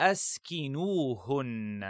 أسكنوهن.